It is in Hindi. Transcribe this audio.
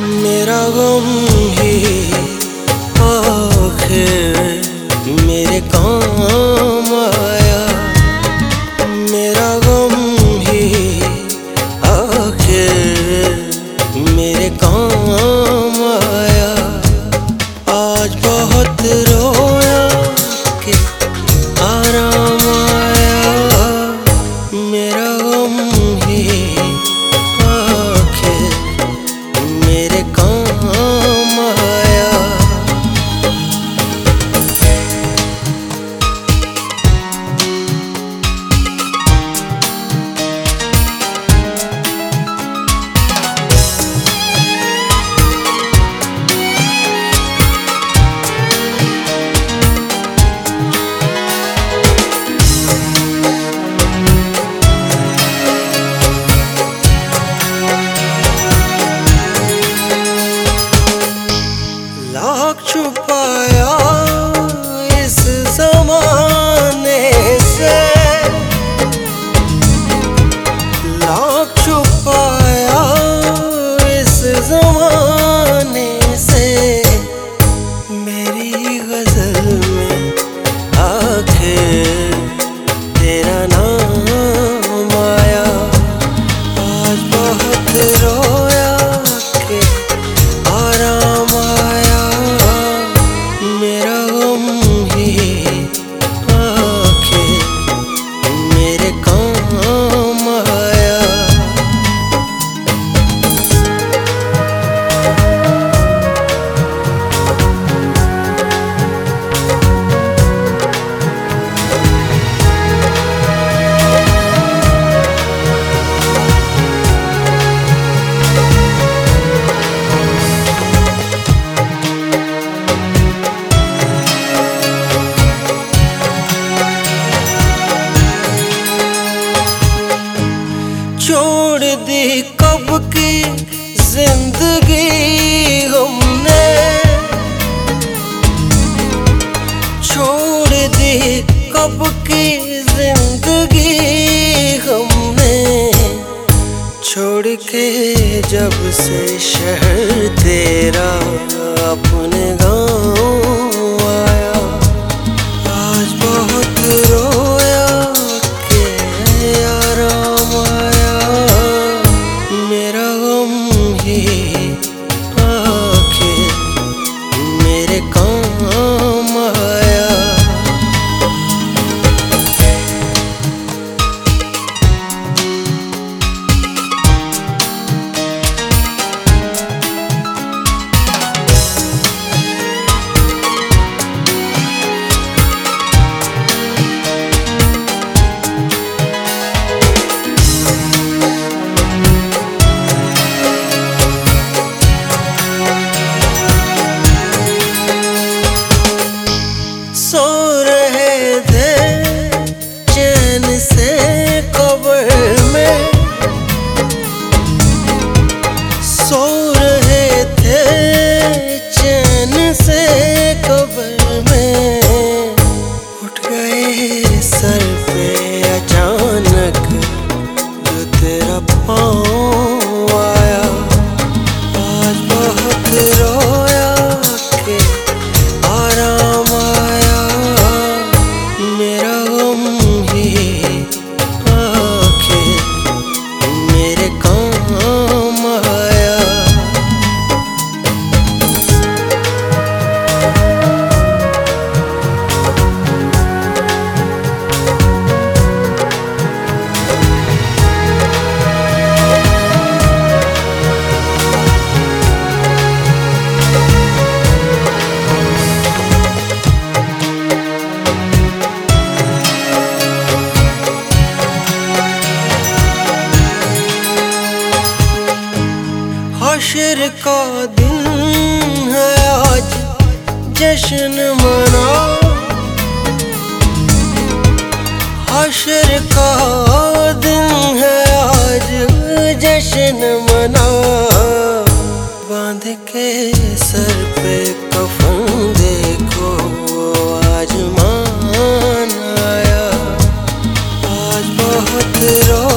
मेरा गम ही आखिर मेरे काम लाख छुपाया दी कब की ज़िंदगी हमने छोड़ दी कब की ज़िंदगी हमने छोड़ के जब से शहर तेरा सर पे। जश्न मना। हशर का दिन है आज, जश्न मना। बाँध के सर पे कफन देखो आज मान आया। आज बहुत रो